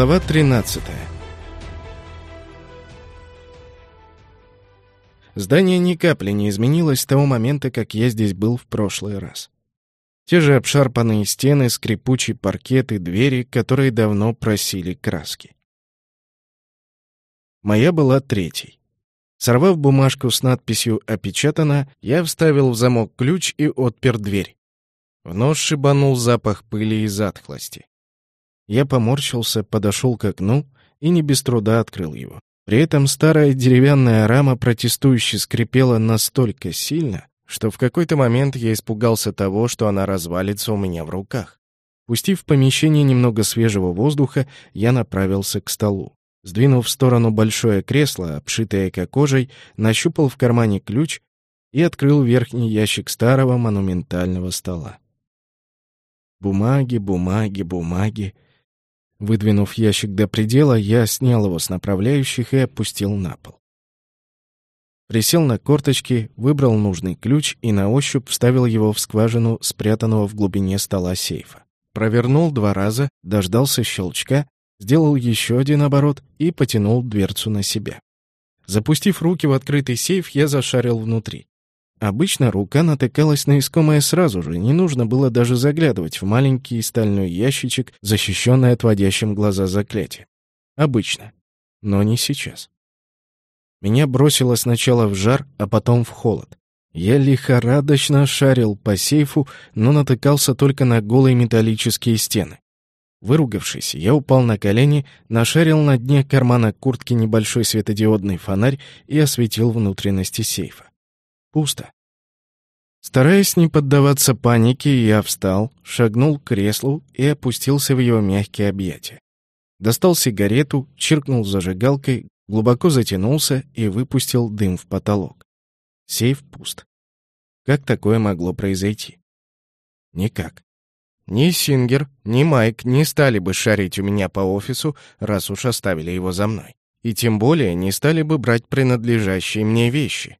Глава 13 Здание ни капли не изменилось с того момента, как я здесь был в прошлый раз. Те же обшарпанные стены, скрипучий паркет и двери, которые давно просили краски. Моя была третьей. Сорвав бумажку с надписью «Опечатано», я вставил в замок ключ и отпер дверь. В нос шибанул запах пыли и затхлости. Я поморщился, подошел к окну и не без труда открыл его. При этом старая деревянная рама протестующе скрипела настолько сильно, что в какой-то момент я испугался того, что она развалится у меня в руках. Пустив в помещение немного свежего воздуха, я направился к столу. Сдвинув в сторону большое кресло, обшитое кокожей, нащупал в кармане ключ и открыл верхний ящик старого монументального стола. Бумаги, бумаги, бумаги. Выдвинув ящик до предела, я снял его с направляющих и опустил на пол. Присел на корточки, выбрал нужный ключ и на ощупь вставил его в скважину, спрятанного в глубине стола сейфа. Провернул два раза, дождался щелчка, сделал еще один оборот и потянул дверцу на себя. Запустив руки в открытый сейф, я зашарил внутри. Обычно рука натыкалась на искомое сразу же, не нужно было даже заглядывать в маленький стальной ящичек, защищенный отводящим глаза заклятием. Обычно. Но не сейчас. Меня бросило сначала в жар, а потом в холод. Я лихорадочно шарил по сейфу, но натыкался только на голые металлические стены. Выругавшись, я упал на колени, нашарил на дне кармана куртки небольшой светодиодный фонарь и осветил внутренности сейфа. Пусто. Стараясь не поддаваться панике, я встал, шагнул к креслу и опустился в его мягкие объятия. Достал сигарету, чиркнул зажигалкой, глубоко затянулся и выпустил дым в потолок. Сейф пуст. Как такое могло произойти? Никак. Ни Сингер, ни Майк не стали бы шарить у меня по офису, раз уж оставили его за мной. И тем более не стали бы брать принадлежащие мне вещи.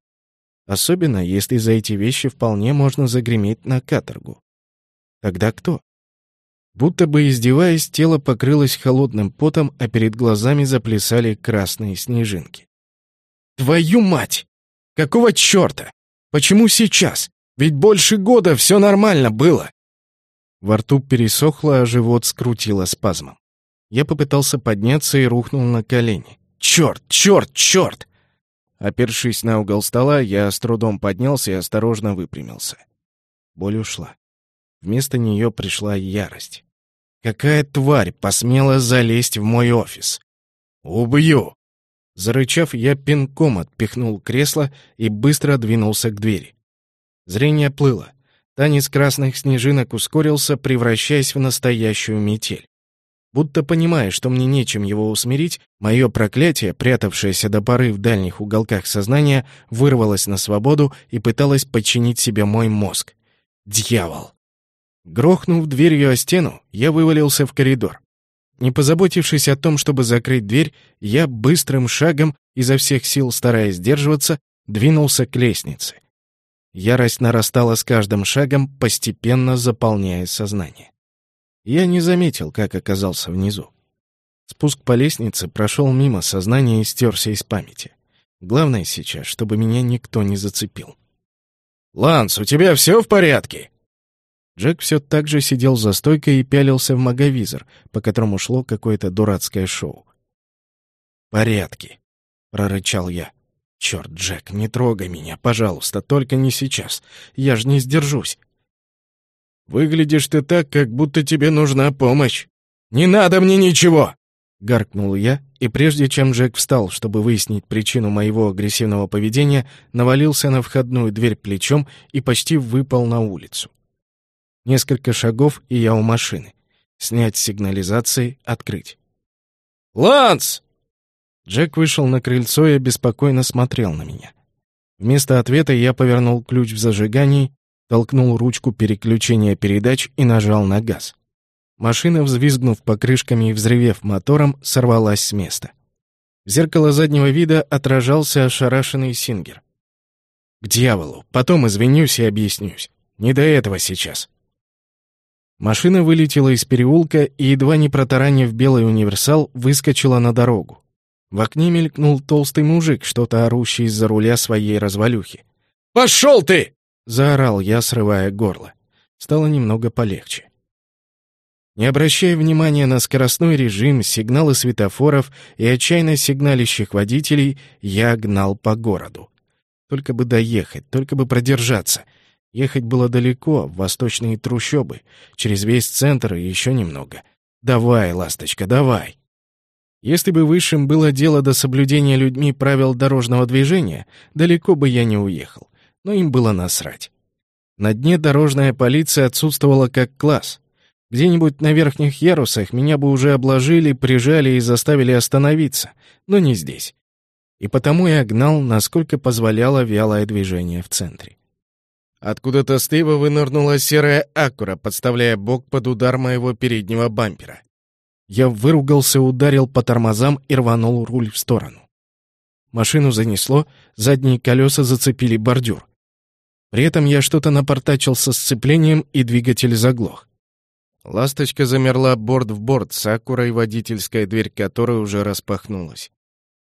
Особенно, если за эти вещи вполне можно загреметь на каторгу. Тогда кто? Будто бы издеваясь, тело покрылось холодным потом, а перед глазами заплясали красные снежинки. «Твою мать! Какого черта? Почему сейчас? Ведь больше года все нормально было!» Во рту пересохло, а живот скрутило спазмом. Я попытался подняться и рухнул на колени. «Черт, черт, черт! Опершись на угол стола, я с трудом поднялся и осторожно выпрямился. Боль ушла. Вместо нее пришла ярость. Какая тварь посмела залезть в мой офис? «Убью!» Зарычав, я пинком отпихнул кресло и быстро двинулся к двери. Зрение плыло. Танец красных снежинок ускорился, превращаясь в настоящую метель. Будто понимая, что мне нечем его усмирить, мое проклятие, прятавшееся до поры в дальних уголках сознания, вырвалось на свободу и пыталось подчинить себе мой мозг. Дьявол! Грохнув дверью о стену, я вывалился в коридор. Не позаботившись о том, чтобы закрыть дверь, я быстрым шагом, изо всех сил стараясь сдерживаться, двинулся к лестнице. Ярость нарастала с каждым шагом, постепенно заполняя сознание. Я не заметил, как оказался внизу. Спуск по лестнице прошел мимо сознания и стерся из памяти. Главное сейчас, чтобы меня никто не зацепил. «Ланс, у тебя все в порядке?» Джек все так же сидел за стойкой и пялился в маговизор, по которому шло какое-то дурацкое шоу. «Порядки», — прорычал я. «Черт, Джек, не трогай меня, пожалуйста, только не сейчас. Я же не сдержусь». Выглядишь ты так, как будто тебе нужна помощь. Не надо мне ничего!» Гаркнул я, и прежде чем Джек встал, чтобы выяснить причину моего агрессивного поведения, навалился на входную дверь плечом и почти выпал на улицу. Несколько шагов, и я у машины. Снять сигнализации, открыть. «Ланс!» Джек вышел на крыльцо и беспокойно смотрел на меня. Вместо ответа я повернул ключ в зажигании толкнул ручку переключения передач и нажал на газ. Машина, взвизгнув покрышками и взревев мотором, сорвалась с места. В зеркало заднего вида отражался ошарашенный Сингер. «К дьяволу! Потом извинюсь и объяснюсь. Не до этого сейчас». Машина вылетела из переулка и, едва не протаранив белый универсал, выскочила на дорогу. В окне мелькнул толстый мужик, что-то орущий из-за руля своей развалюхи. «Пошел ты!» — заорал я, срывая горло. Стало немного полегче. Не обращая внимания на скоростной режим, сигналы светофоров и отчаянно сигналищих водителей, я гнал по городу. Только бы доехать, только бы продержаться — Ехать было далеко, в восточные трущобы, через весь центр и еще немного. Давай, ласточка, давай. Если бы высшим было дело до соблюдения людьми правил дорожного движения, далеко бы я не уехал. Но им было насрать. На дне дорожная полиция отсутствовала как класс. Где-нибудь на верхних ярусах меня бы уже обложили, прижали и заставили остановиться, но не здесь. И потому я гнал, насколько позволяло вялое движение в центре. Откуда-то с тыва вынырнула серая акура, подставляя бок под удар моего переднего бампера. Я выругался, ударил по тормозам и рванул руль в сторону. Машину занесло, задние колеса зацепили бордюр. При этом я что-то напортачил со сцеплением, и двигатель заглох. Ласточка замерла борт в борт с акурой, водительская дверь которой уже распахнулась.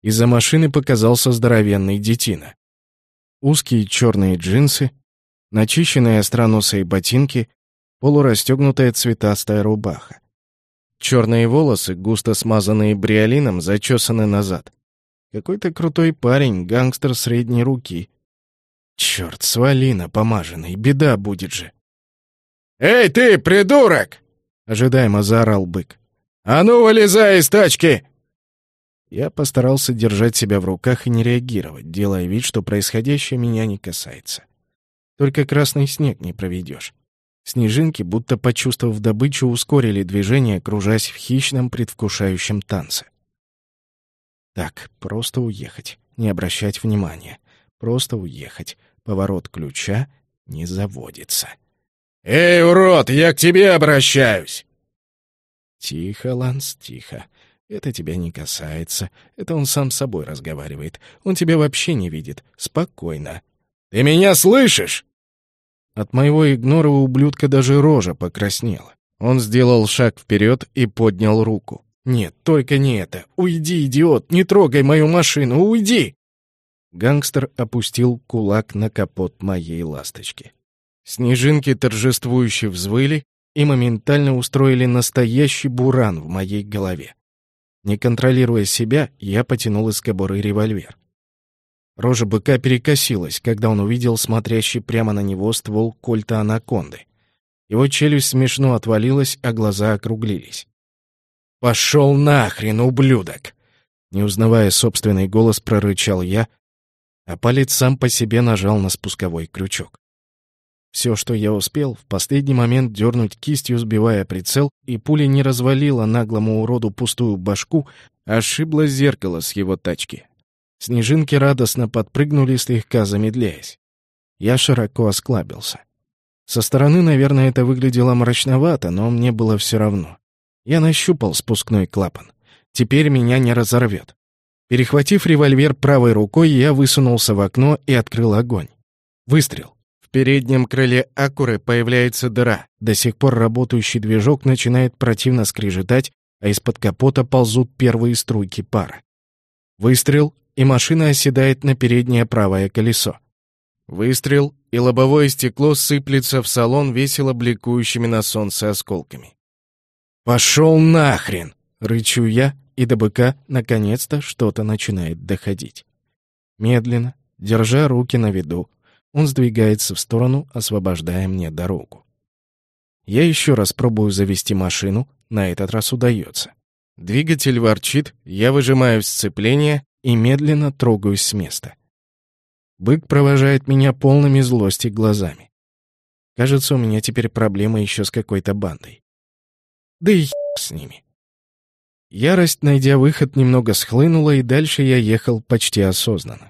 Из-за машины показался здоровенный детина. Узкие черные джинсы, начищенные остроносые ботинки, полурастегнутая цветастая рубаха. Черные волосы, густо смазанные бриолином, зачесаны назад. Какой-то крутой парень, гангстер средней руки. Черт, свалина помаженный, беда будет же. «Эй ты, придурок!» — ожидаемо заорал бык. «А ну, вылезай из тачки!» Я постарался держать себя в руках и не реагировать, делая вид, что происходящее меня не касается. Только красный снег не проведешь. Снежинки, будто почувствовав добычу, ускорили движение, кружась в хищном предвкушающем танце. Так, просто уехать, не обращать внимания. Просто уехать. Поворот ключа не заводится. «Эй, урод, я к тебе обращаюсь!» «Тихо, Ланс, тихо. Это тебя не касается. Это он сам с собой разговаривает. Он тебя вообще не видит. Спокойно. Ты меня слышишь?» От моего игнора ублюдка даже рожа покраснела. Он сделал шаг вперед и поднял руку. «Нет, только не это. Уйди, идиот! Не трогай мою машину! Уйди!» Гангстер опустил кулак на капот моей ласточки. Снежинки торжествующе взвыли и моментально устроили настоящий буран в моей голове. Не контролируя себя, я потянул из кобуры револьвер. Рожа быка перекосилась, когда он увидел смотрящий прямо на него ствол кольта анаконды. Его челюсть смешно отвалилась, а глаза округлились. «Пошел нахрен, ублюдок!» Не узнавая собственный голос, прорычал я, а палец сам по себе нажал на спусковой крючок. Все, что я успел, в последний момент дернуть кистью, сбивая прицел, и пуля не развалила наглому уроду пустую башку, а ошибла зеркало с его тачки, Снежинки радостно подпрыгнули, слегка замедляясь. Я широко осклабился. Со стороны, наверное, это выглядело мрачновато, но мне было все равно. Я нащупал спускной клапан. Теперь меня не разорвет. Перехватив револьвер правой рукой, я высунулся в окно и открыл огонь. Выстрел. В переднем крыле Акуры появляется дыра. До сих пор работающий движок начинает противно скрежетать, а из-под капота ползут первые струйки пара. Выстрел, и машина оседает на переднее правое колесо. Выстрел, и лобовое стекло сыплется в салон весело бликующими на солнце осколками. «Пошел нахрен!» — рычу я, и до быка наконец-то что-то начинает доходить. Медленно, держа руки на виду, он сдвигается в сторону, освобождая мне дорогу. Я еще раз пробую завести машину, на этот раз удается. Двигатель ворчит, я выжимаю сцепление, и медленно трогаюсь с места. Бык провожает меня полными злости глазами. Кажется, у меня теперь проблема еще с какой-то бандой. Да и с ними. Ярость, найдя выход, немного схлынула, и дальше я ехал почти осознанно.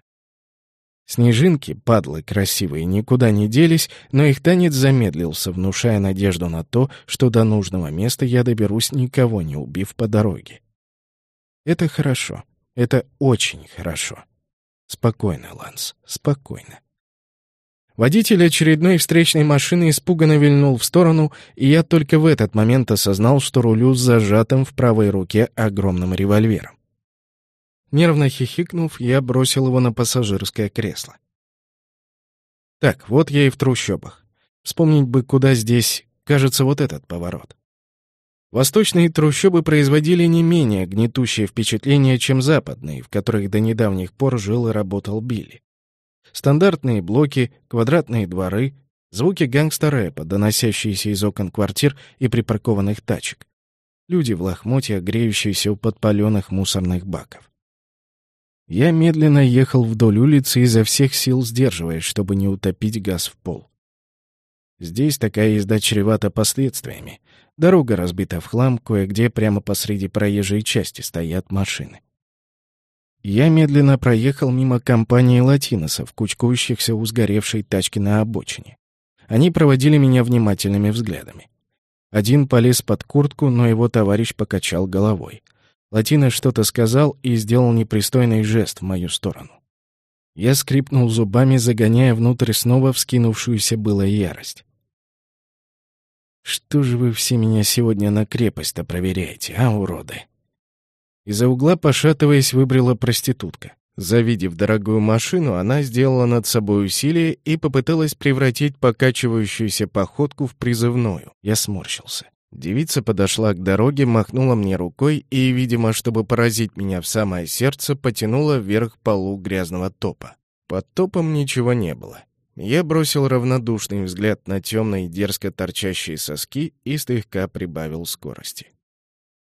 Снежинки, падлы красивые, никуда не делись, но их танец замедлился, внушая надежду на то, что до нужного места я доберусь, никого не убив по дороге. Это хорошо. Это очень хорошо. Спокойно, Ланс, спокойно. Водитель очередной встречной машины испуганно вильнул в сторону, и я только в этот момент осознал, что рулю с зажатым в правой руке огромным револьвером. Нервно хихикнув, я бросил его на пассажирское кресло. Так, вот я и в трущобах. Вспомнить бы, куда здесь, кажется, вот этот поворот. Восточные трущобы производили не менее гнетущее впечатление, чем западные, в которых до недавних пор жил и работал Билли. Стандартные блоки, квадратные дворы, звуки гангстер-рэпа, доносящиеся из окон квартир и припаркованных тачек. Люди в лохмотьях, греющиеся у подпаленных мусорных баков. Я медленно ехал вдоль улицы, изо всех сил сдерживаясь, чтобы не утопить газ в пол. Здесь такая езда чревата последствиями. Дорога разбита в хлам, кое-где прямо посреди проезжей части стоят машины. Я медленно проехал мимо компании латиносов, кучкующихся у сгоревшей тачки на обочине. Они проводили меня внимательными взглядами. Один полез под куртку, но его товарищ покачал головой. Латино что-то сказал и сделал непристойный жест в мою сторону. Я скрипнул зубами, загоняя внутрь снова вскинувшуюся было ярость. «Что же вы все меня сегодня на крепость-то проверяете, а, уроды?» Из-за угла, пошатываясь, выбрела проститутка. Завидев дорогую машину, она сделала над собой усилие и попыталась превратить покачивающуюся походку в призывную. Я сморщился. Девица подошла к дороге, махнула мне рукой и, видимо, чтобы поразить меня в самое сердце, потянула вверх полу грязного топа. Под топом ничего не было. Я бросил равнодушный взгляд на темные дерзко торчащие соски и слегка прибавил скорости.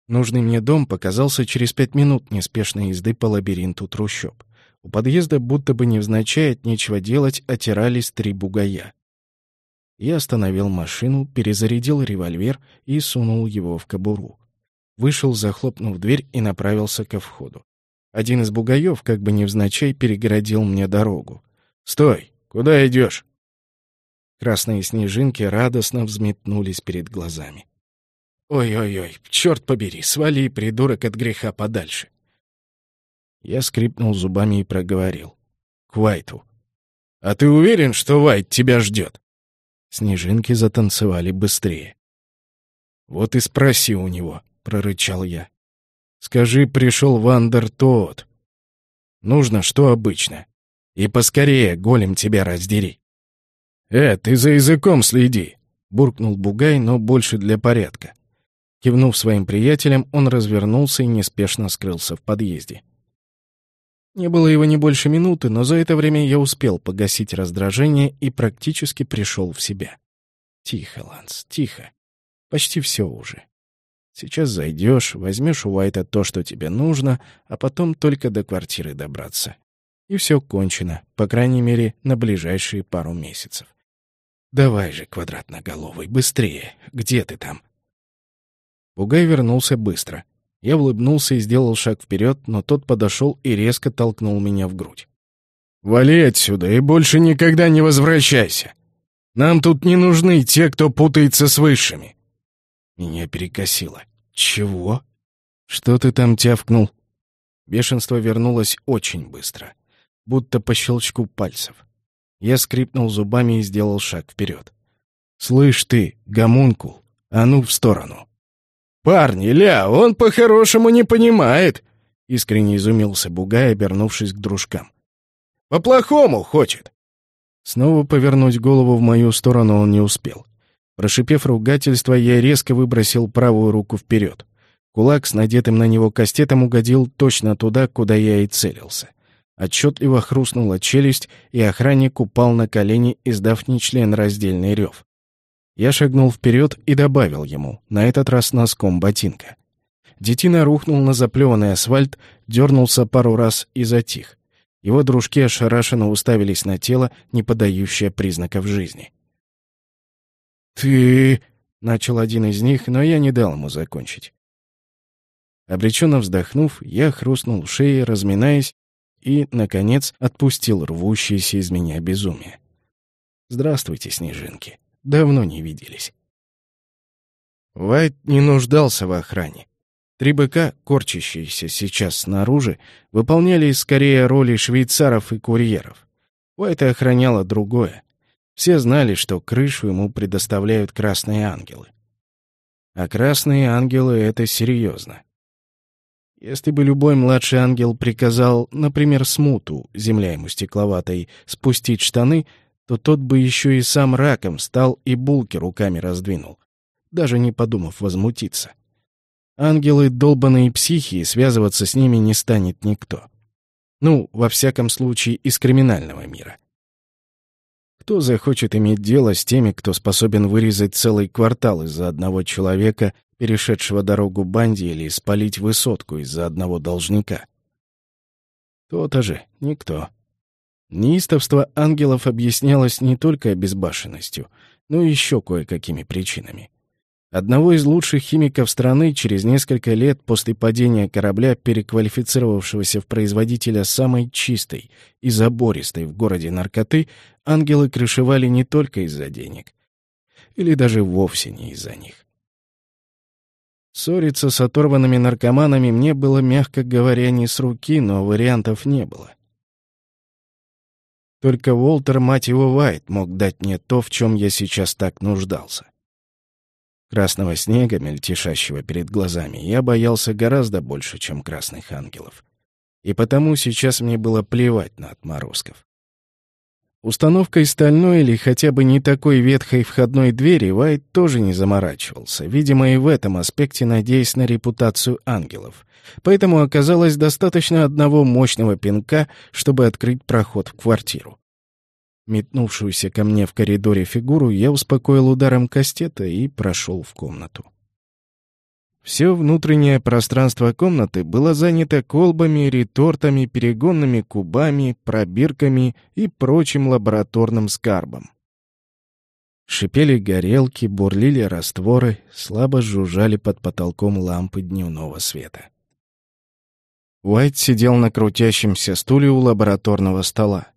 Нужный мне дом показался через пять минут неспешной езды по лабиринту трущоб. У подъезда будто бы невзначай от нечего делать отирались три бугая. Я остановил машину, перезарядил револьвер и сунул его в кобуру. Вышел, захлопнув дверь и направился ко входу. Один из бугаев, как бы невзначай, перегородил мне дорогу. «Стой! Куда идешь?» Красные снежинки радостно взметнулись перед глазами. Ой-ой-ой, черт побери, свали, придурок, от греха подальше. Я скрипнул зубами и проговорил. К Вайту. А ты уверен, что Вайт тебя ждет? Снежинки затанцевали быстрее. Вот и спроси у него, прорычал я. Скажи, пришел Вандер тот. Нужно, что обычно. И поскорее, голем тебя раздери. Э, ты за языком следи, буркнул Бугай, но больше для порядка. Кивнув своим приятелям, он развернулся и неспешно скрылся в подъезде. Не было его не больше минуты, но за это время я успел погасить раздражение и практически пришел в себя. Тихо, Ланс, тихо. Почти все уже. Сейчас зайдешь, возьмешь у Уайта то, что тебе нужно, а потом только до квартиры добраться. И все кончено, по крайней мере, на ближайшие пару месяцев. Давай же, квадратноголовый, быстрее. Где ты там? Бугай вернулся быстро. Я улыбнулся и сделал шаг вперед, но тот подошел и резко толкнул меня в грудь. «Вали отсюда и больше никогда не возвращайся. Нам тут не нужны те, кто путается с высшими». Меня перекосило. «Чего? Что ты там тявкнул?» Бешенство вернулось очень быстро, будто по щелчку пальцев. Я скрипнул зубами и сделал шаг вперед. «Слышь ты, гомункул, а ну в сторону!» «Парни, ля, он по-хорошему не понимает!» — искренне изумился Бугай, обернувшись к дружкам. «По-плохому хочет!» Снова повернуть голову в мою сторону он не успел. Прошипев ругательство, я резко выбросил правую руку вперед. Кулак с надетым на него кастетом угодил точно туда, куда я и целился. Отчетливо хрустнула челюсть, и охранник упал на колени, издав нечленораздельный рев. Я шагнул вперед и добавил ему, на этот раз носком ботинка. Детина рухнул на заплеванный асфальт, дернулся пару раз и затих. Его дружки ошарашенно уставились на тело, не подающее признаков жизни. «Ты...» — начал один из них, но я не дал ему закончить. Обреченно вздохнув, я хрустнул шеей, разминаясь, и, наконец, отпустил рвущееся из меня безумие. «Здравствуйте, снежинки. Давно не виделись. Вайт не нуждался в охране. Три быка, корчащиеся сейчас снаружи, выполняли скорее роли швейцаров и курьеров. Уайта охраняло другое. Все знали, что крышу ему предоставляют красные ангелы. А красные ангелы — это серьезно. Если бы любой младший ангел приказал, например, смуту, земля ему стекловатой, спустить штаны, то тот бы еще и сам раком стал и булки руками раздвинул, даже не подумав возмутиться. Ангелы — долбаные психи, и связываться с ними не станет никто. Ну, во всяком случае, из криминального мира. Кто захочет иметь дело с теми, кто способен вырезать целый квартал из-за одного человека, перешедшего дорогу банде, или спалить высотку из-за одного должника? То-то же, никто. Неистовство ангелов объяснялось не только безбашенностью, но и еще кое-какими причинами. Одного из лучших химиков страны через несколько лет после падения корабля, переквалифицировавшегося в производителя самой чистой и забористой в городе наркоты, ангелы крышевали не только из-за денег. Или даже вовсе не из-за них. Ссориться с оторванными наркоманами мне было, мягко говоря, не с руки, но вариантов не было. Только Уолтер, мать его, Вайт, мог дать мне то, в чем я сейчас так нуждался. Красного снега, мельтешащего перед глазами, я боялся гораздо больше, чем красных ангелов. И потому сейчас мне было плевать на отморозков. Установкой стальной или хотя бы не такой ветхой входной двери Вайт тоже не заморачивался, видимо, и в этом аспекте надеясь на репутацию ангелов. Поэтому оказалось достаточно одного мощного пинка, чтобы открыть проход в квартиру. Метнувшуюся ко мне в коридоре фигуру я успокоил ударом кастета и прошел в комнату. Все внутреннее пространство комнаты было занято колбами, ретортами, перегонными кубами, пробирками и прочим лабораторным скарбом. Шипели горелки, бурлили растворы, слабо жужжали под потолком лампы дневного света. Уайт сидел на крутящемся стуле у лабораторного стола.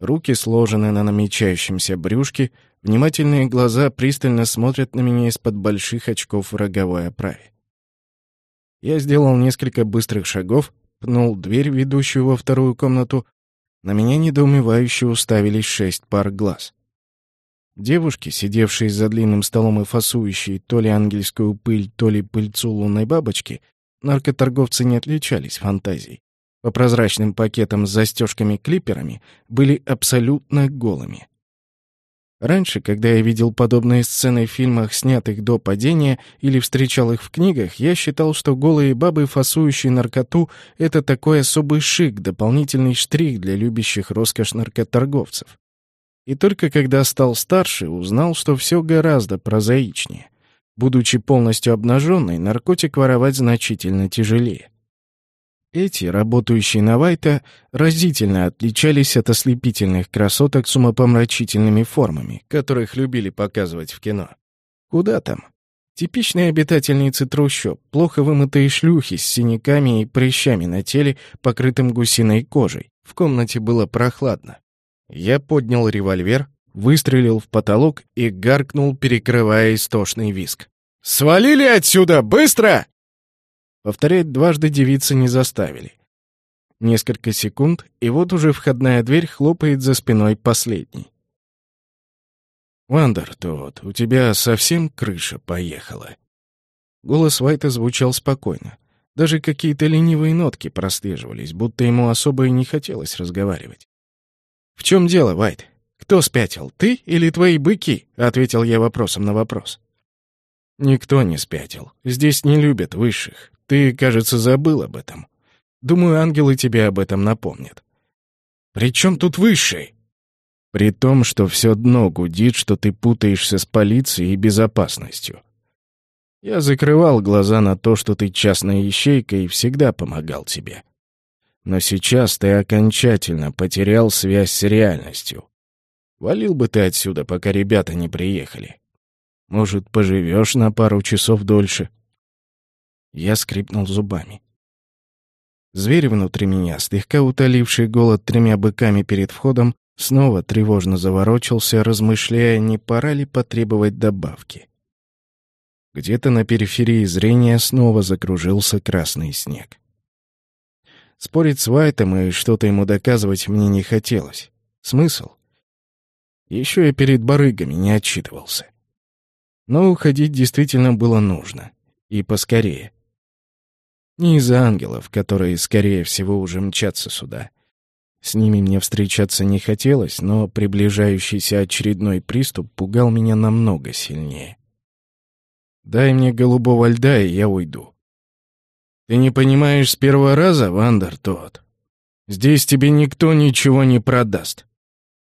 Руки сложены на намечающемся брюшке, внимательные глаза пристально смотрят на меня из-под больших очков в роговой оправе. Я сделал несколько быстрых шагов, пнул дверь, ведущую во вторую комнату. На меня недоумевающе уставились шесть пар глаз. Девушки, сидевшие за длинным столом и фасующие то ли ангельскую пыль, то ли пыльцу лунной бабочки, наркоторговцы не отличались фантазией по прозрачным пакетам с застежками-клиперами были абсолютно голыми. Раньше, когда я видел подобные сцены в фильмах, снятых до падения, или встречал их в книгах, я считал, что голые бабы, фасующие наркоту, это такой особый шик, дополнительный штрих для любящих роскошь наркоторговцев. И только когда стал старше, узнал, что все гораздо прозаичнее. Будучи полностью обнаженной, наркотик воровать значительно тяжелее. Эти, работающие на Вайта, разительно отличались от ослепительных красоток с умопомрачительными формами, которых любили показывать в кино. Куда там? Типичные обитательницы трущоб, плохо вымытые шлюхи с синяками и прыщами на теле, покрытым гусиной кожей. В комнате было прохладно. Я поднял револьвер, выстрелил в потолок и гаркнул, перекрывая истошный виск. «Свалили отсюда! Быстро!» Повторять дважды девицы не заставили. Несколько секунд, и вот уже входная дверь хлопает за спиной последней. «Вандер, тот, у тебя совсем крыша поехала?» Голос Вайта звучал спокойно. Даже какие-то ленивые нотки прослеживались, будто ему особо и не хотелось разговаривать. «В чем дело, Вайт? Кто спятил, ты или твои быки?» — ответил я вопросом на вопрос. «Никто не спятил. Здесь не любят высших. Ты, кажется, забыл об этом. Думаю, ангелы тебе об этом напомнят. При чем тут высший? При том, что все дно гудит, что ты путаешься с полицией и безопасностью. Я закрывал глаза на то, что ты частная ищейка и всегда помогал тебе. Но сейчас ты окончательно потерял связь с реальностью. Валил бы ты отсюда, пока ребята не приехали. Может, поживешь на пару часов дольше? Я скрипнул зубами. Зверь внутри меня, слегка утоливший голод тремя быками перед входом, снова тревожно заворочился, размышляя, не пора ли потребовать добавки. Где-то на периферии зрения снова закружился красный снег. Спорить с Вайтом и что-то ему доказывать мне не хотелось. Смысл? Еще и перед барыгами не отчитывался. Но уходить действительно было нужно. И поскорее. Не из-за ангелов, которые, скорее всего, уже мчатся сюда. С ними мне встречаться не хотелось, но приближающийся очередной приступ пугал меня намного сильнее. «Дай мне голубого льда, и я уйду». «Ты не понимаешь с первого раза, Вандер тот. Здесь тебе никто ничего не продаст.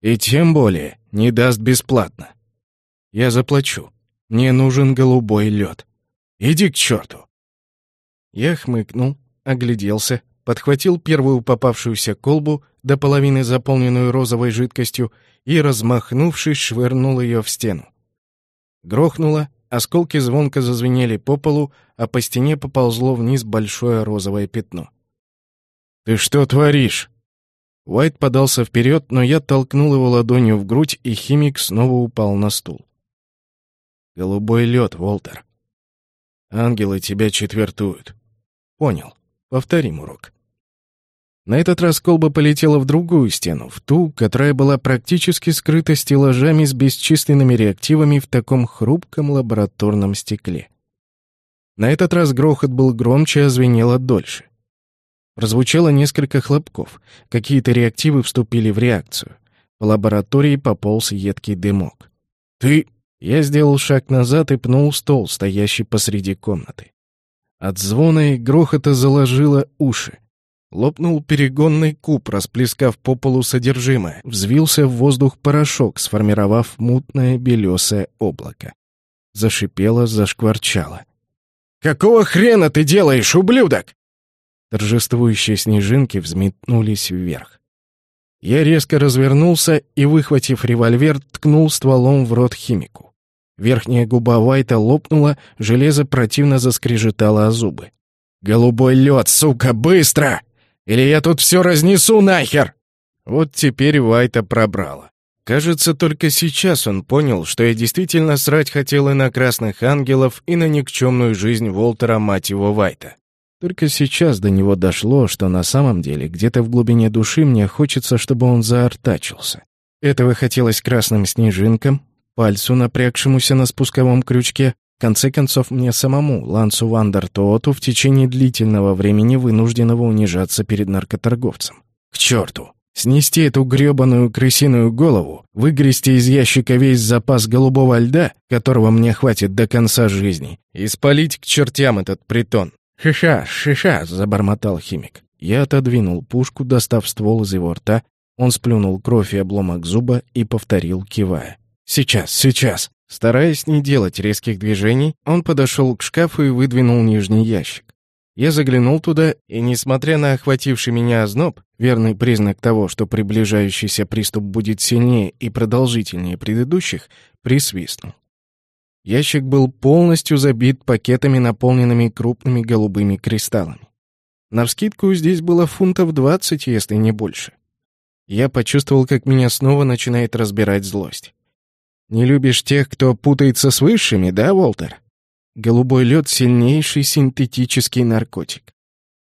И тем более не даст бесплатно. Я заплачу. Мне нужен голубой лед. Иди к черту!» Я хмыкнул, огляделся, подхватил первую попавшуюся колбу, до половины заполненную розовой жидкостью, и, размахнувшись, швырнул ее в стену. Грохнуло, осколки звонко зазвенели по полу, а по стене поползло вниз большое розовое пятно. «Ты что творишь?» Уайт подался вперед, но я толкнул его ладонью в грудь, и химик снова упал на стул. «Голубой лед, Волтер. Ангелы тебя четвертуют». «Понял. Повторим урок». На этот раз колба полетела в другую стену, в ту, которая была практически скрыта стеллажами с бесчисленными реактивами в таком хрупком лабораторном стекле. На этот раз грохот был громче, а звенело дольше. Прозвучало несколько хлопков. Какие-то реактивы вступили в реакцию. По лаборатории пополз едкий дымок. «Ты...» Я сделал шаг назад и пнул стол, стоящий посреди комнаты. От звона и грохота заложило уши. Лопнул перегонный куб, расплескав по полу содержимое. Взвился в воздух порошок, сформировав мутное белесое облако. Зашипело, зашкварчало. «Какого хрена ты делаешь, ублюдок?» Торжествующие снежинки взметнулись вверх. Я резко развернулся и, выхватив револьвер, ткнул стволом в рот химику. Верхняя губа Вайта лопнула, железо противно заскрежетало о зубы. «Голубой лед, сука, быстро!» Или я тут все разнесу нахер!» Вот теперь Вайта пробрала. Кажется, только сейчас он понял, что я действительно срать хотел и на красных ангелов, и на никчемную жизнь Волтера, мать его, Вайта. Только сейчас до него дошло, что на самом деле где-то в глубине души мне хочется, чтобы он заортачился. Этого хотелось красным снежинкам, пальцу, напрягшемуся на спусковом крючке, конце концов, мне самому, Лансу Вандертооту, в течение длительного времени вынужденного унижаться перед наркоторговцем. К черту! Снести эту гребаную крысиную голову, выгрести из ящика весь запас голубого льда, которого мне хватит до конца жизни, и спалить к чертям этот притон. «Шиша, шиша!» — забормотал химик. Я отодвинул пушку, достав ствол из его рта. Он сплюнул кровь и обломок зуба и повторил, кивая. «Сейчас, сейчас!» Стараясь не делать резких движений, он подошел к шкафу и выдвинул нижний ящик. Я заглянул туда, и, несмотря на охвативший меня озноб, верный признак того, что приближающийся приступ будет сильнее и продолжительнее предыдущих, присвистнул. Ящик был полностью забит пакетами, наполненными крупными голубыми кристаллами. Навскидку здесь было фунтов двадцать, если не больше. Я почувствовал, как меня снова начинает разбирать злость. Не любишь тех, кто путается с высшими, да, Волтер? Голубой лед — сильнейший синтетический наркотик.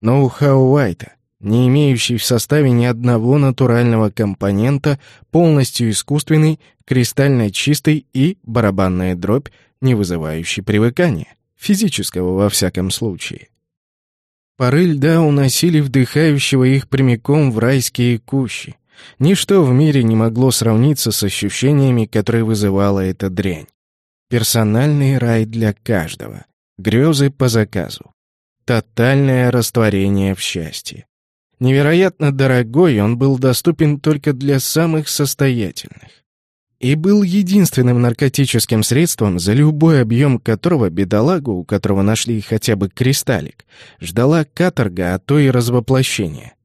Ноу-хау Уайта, не имеющий в составе ни одного натурального компонента, полностью искусственный, кристально чистый и барабанная дробь, не вызывающий привыкания, физического во всяком случае. Пары льда уносили вдыхающего их прямиком в райские кущи. Ничто в мире не могло сравниться с ощущениями, которые вызывала эта дрянь. Персональный рай для каждого. Грезы по заказу. Тотальное растворение в счастье. Невероятно дорогой он был доступен только для самых состоятельных. И был единственным наркотическим средством, за любой объем которого бедолагу, у которого нашли хотя бы кристаллик, ждала каторга, а то и развоплощение.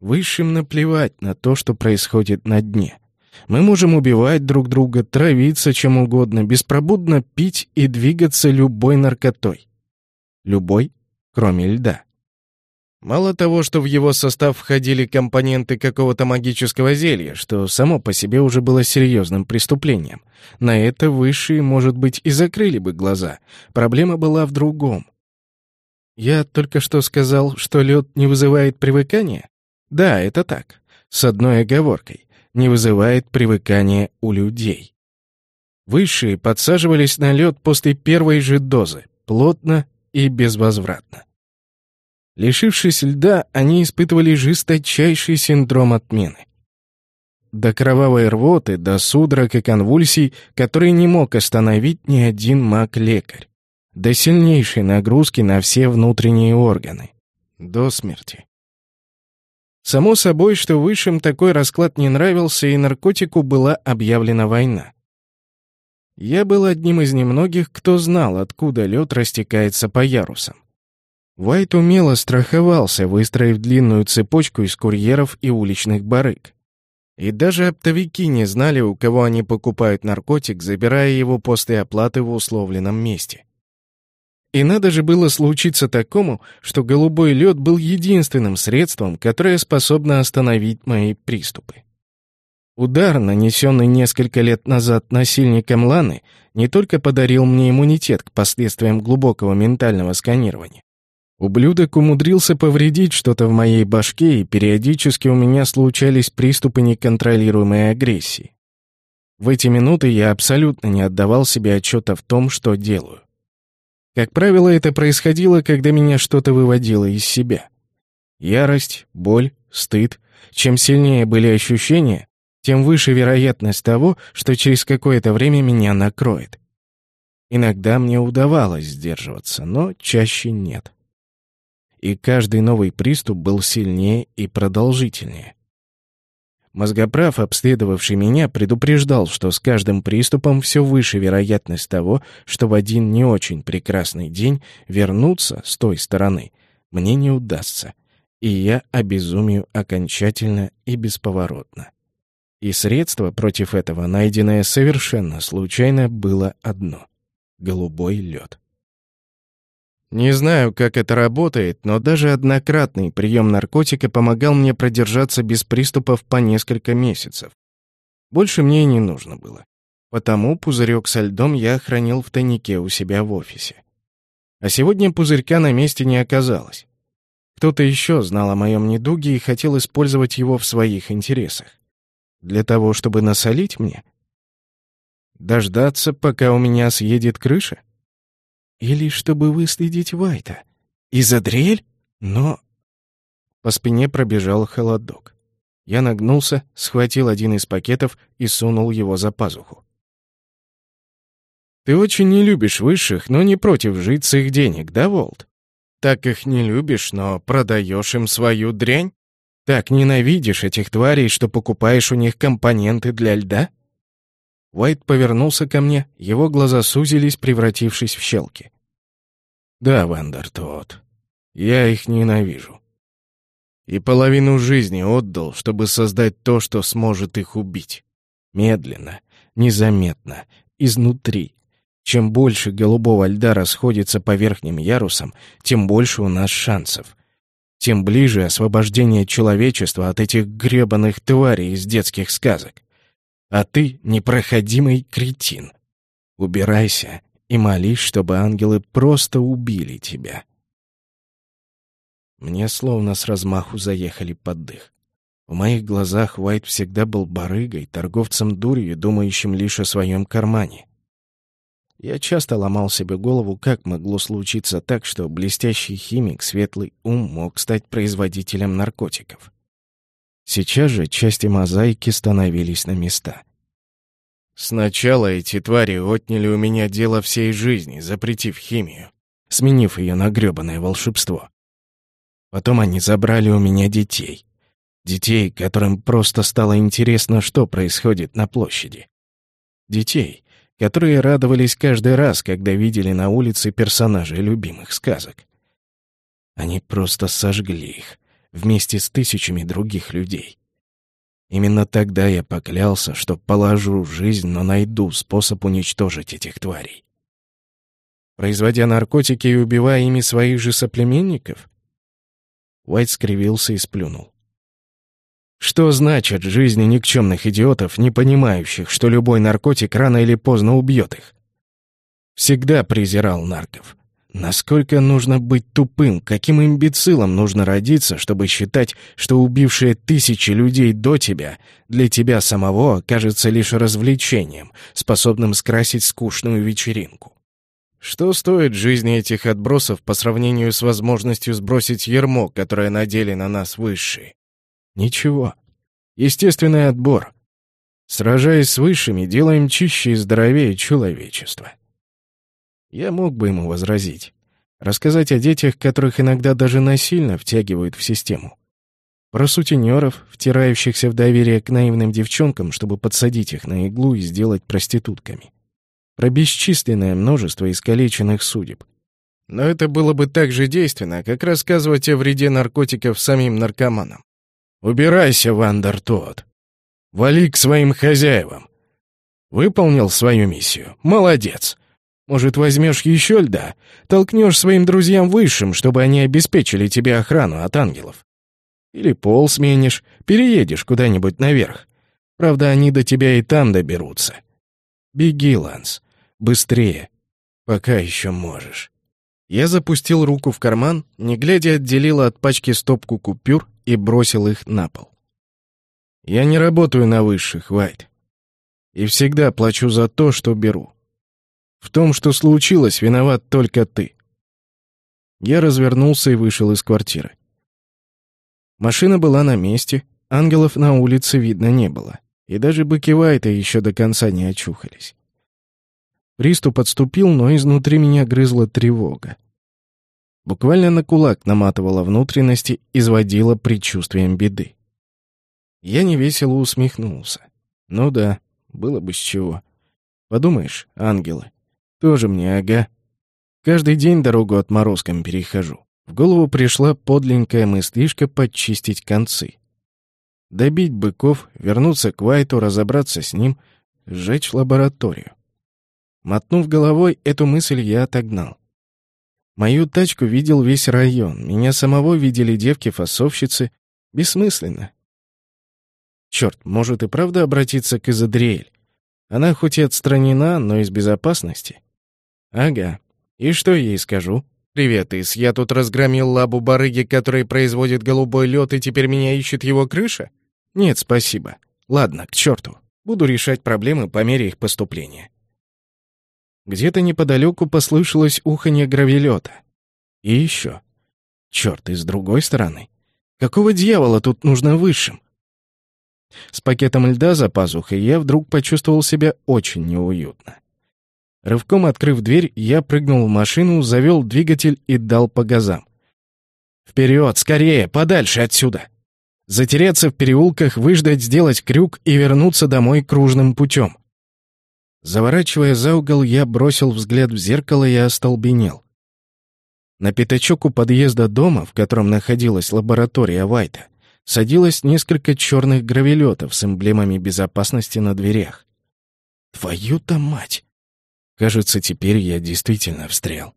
Высшим наплевать на то, что происходит на дне. Мы можем убивать друг друга, травиться чем угодно, беспробудно пить и двигаться любой наркотой. Любой, кроме льда. Мало того, что в его состав входили компоненты какого-то магического зелья, что само по себе уже было серьезным преступлением. На это высшие, может быть, и закрыли бы глаза. Проблема была в другом. Я только что сказал, что лед не вызывает привыкания? Да, это так. С одной оговоркой. не вызывает привыкания у людей. Высшие подсаживались на лед после первой же дозы, плотно и безвозвратно. Лишившись льда, они испытывали жесточайший синдром отмены. До кровавой рвоты, до судорог и конвульсий, которые не мог остановить ни один маг-лекарь. До сильнейшей нагрузки на все внутренние органы. До смерти. Само собой, что высшим такой расклад не нравился, и наркотику была объявлена война. Я был одним из немногих, кто знал, откуда лед растекается по ярусам. Уайт умело страховался, выстроив длинную цепочку из курьеров и уличных барыг. И даже оптовики не знали, у кого они покупают наркотик, забирая его после оплаты в условленном месте. И надо же было случиться такому, что голубой лед был единственным средством, которое способно остановить мои приступы. Удар, нанесенный несколько лет назад насильником Ланы, не только подарил мне иммунитет к последствиям глубокого ментального сканирования. Ублюдок умудрился повредить что-то в моей башке, и периодически у меня случались приступы неконтролируемой агрессии. В эти минуты я абсолютно не отдавал себе отчета в том, что делаю. Как правило, это происходило, когда меня что-то выводило из себя. Ярость, боль, стыд. Чем сильнее были ощущения, тем выше вероятность того, что через какое-то время меня накроет. Иногда мне удавалось сдерживаться, но чаще нет. И каждый новый приступ был сильнее и продолжительнее. Мозгоправ, обследовавший меня, предупреждал, что с каждым приступом все выше вероятность того, что в один не очень прекрасный день вернуться с той стороны мне не удастся, и я обезумию окончательно и бесповоротно. И средство против этого, найденное совершенно случайно, было одно — голубой лед. Не знаю, как это работает, но даже однократный прием наркотика помогал мне продержаться без приступов по несколько месяцев. Больше мне и не нужно было. Потому пузырек со льдом я хранил в тайнике у себя в офисе. А сегодня пузырька на месте не оказалось. Кто-то еще знал о моем недуге и хотел использовать его в своих интересах. Для того, чтобы насолить мне? Дождаться, пока у меня съедет крыша? Или чтобы выследить Вайта? Из-за дрель? Но... По спине пробежал холодок. Я нагнулся, схватил один из пакетов и сунул его за пазуху. «Ты очень не любишь высших, но не против жить с их денег, да, Волт? Так их не любишь, но продаешь им свою дрянь? Так ненавидишь этих тварей, что покупаешь у них компоненты для льда?» Уайт повернулся ко мне, его глаза сузились, превратившись в щелки. «Да, Вандер тот. Я их ненавижу. И половину жизни отдал, чтобы создать то, что сможет их убить. Медленно, незаметно, изнутри. Чем больше голубого льда расходится по верхним ярусам, тем больше у нас шансов. Тем ближе освобождение человечества от этих гребаных тварей из детских сказок а ты — непроходимый кретин. Убирайся и молись, чтобы ангелы просто убили тебя. Мне словно с размаху заехали под дых. В моих глазах Уайт всегда был барыгой, торговцем дурью, думающим лишь о своем кармане. Я часто ломал себе голову, как могло случиться так, что блестящий химик, светлый ум мог стать производителем наркотиков. Сейчас же части мозаики становились на места. Сначала эти твари отняли у меня дело всей жизни, запретив химию, сменив ее на грёбаное волшебство. Потом они забрали у меня детей. Детей, которым просто стало интересно, что происходит на площади. Детей, которые радовались каждый раз, когда видели на улице персонажей любимых сказок. Они просто сожгли их, вместе с тысячами других людей. Именно тогда я поклялся, что положу жизнь, но найду способ уничтожить этих тварей. Производя наркотики и убивая ими своих же соплеменников? Уайт скривился и сплюнул. Что значит жизни никчемных идиотов, не понимающих, что любой наркотик рано или поздно убьет их? Всегда презирал нарков. Насколько нужно быть тупым, каким имбецилом нужно родиться, чтобы считать, что убившие тысячи людей до тебя для тебя самого окажется лишь развлечением, способным скрасить скучную вечеринку? Что стоит жизни этих отбросов по сравнению с возможностью сбросить ермо, которое надели на нас высшие? Ничего. Естественный отбор. Сражаясь с высшими, делаем чище и здоровее человечество. Я мог бы ему возразить. Рассказать о детях, которых иногда даже насильно втягивают в систему. Про сутенеров, втирающихся в доверие к наивным девчонкам, чтобы подсадить их на иглу и сделать проститутками. Про бесчисленное множество искалеченных судеб. Но это было бы так же действенно, как рассказывать о вреде наркотиков самим наркоманам. «Убирайся, Вандер Тот. Вали к своим хозяевам. Выполнил свою миссию. Молодец. Может, возьмешь еще льда? Толкнешь своим друзьям высшим, чтобы они обеспечили тебе охрану от ангелов. Или пол сменишь, переедешь куда-нибудь наверх. Правда, они до тебя и там доберутся. Беги, Ланс. Быстрее. Пока еще можешь. Я запустил руку в карман, не глядя отделил от пачки стопку купюр и бросил их на пол. Я не работаю на высших, Вайт. И всегда плачу за то, что беру. В том, что случилось, виноват только ты. Я развернулся и вышел из квартиры. Машина была на месте, ангелов на улице видно не было, и даже быки Вайта еще до конца не очухались. Приступ отступил, но изнутри меня грызла тревога. Буквально на кулак наматывала внутренности, изводила предчувствием беды. Я невесело усмехнулся. Ну да, было бы с чего. Подумаешь, ангелы. Тоже мне, ага. Каждый день дорогу отморозком перехожу. В голову пришла подленькая мыслишка подчистить концы. Добить быков, вернуться к Вайту, разобраться с ним, сжечь лабораторию. Мотнув головой, эту мысль я отогнал. Мою тачку видел весь район, меня самого видели девки-фасовщицы. Бессмысленно. Черт, может и правда обратиться к Изадриэль? Она хоть и отстранена, но из безопасности. «Ага. И что ей скажу?» «Привет, Ис, я тут разгромил лабу барыги, который производит голубой лед, и теперь меня ищет его крыша?» «Нет, спасибо. Ладно, к черту. Буду решать проблемы по мере их поступления». Где-то неподалеку послышалось уханье гравелета. И еще. Черт, и с другой стороны. Какого дьявола тут нужно высшим? С пакетом льда за пазухой я вдруг почувствовал себя очень неуютно. Рывком открыв дверь, я прыгнул в машину, завел двигатель и дал по газам. «Вперед, скорее, подальше отсюда!» Затеряться в переулках, выждать, сделать крюк и вернуться домой кружным путем. Заворачивая за угол, я бросил взгляд в зеркало и остолбенел. На пятачок у подъезда дома, в котором находилась лаборатория Вайта, садилось несколько черных гравелетов с эмблемами безопасности на дверях. «Твою-то мать!» Кажется, теперь я действительно встрял.